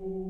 Oh.